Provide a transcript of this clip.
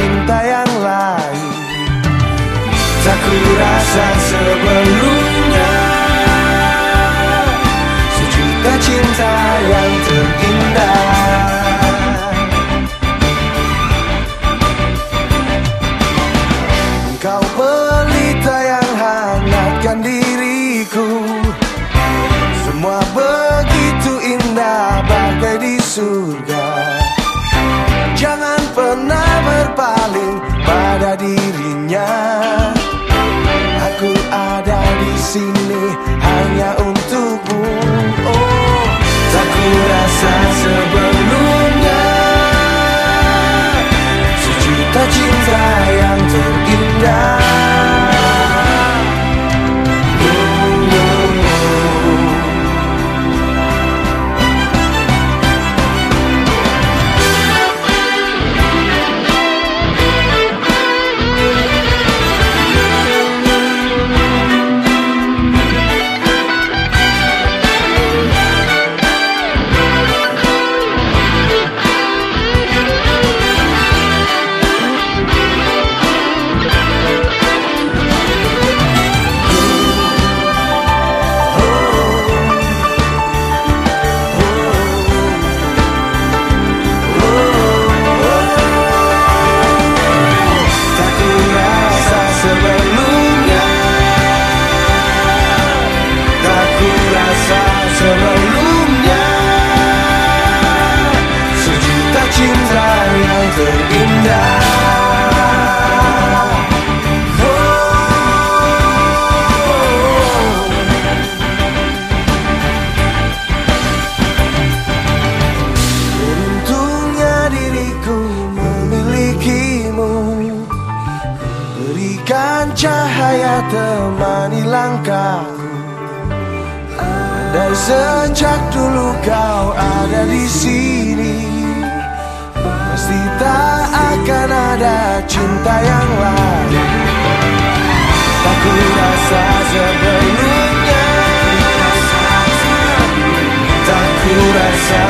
cinta yang lain. Tak ku rasa sebelumnya. Sejuta cinta yang terindah. Kau pelita yang hangatkan diriku. Semua begitu indah bagai di surga Aku ada di sini hanya untukmu. Oh, tak ku rasa Berikan cahaya temani langkahku Andai sejak dulu kau ada di sini tak akan ada cinta yang lain. Aku rasa sepenuhnya. Tak ku rasa